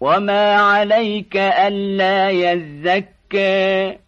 وما عليك ألا يزكى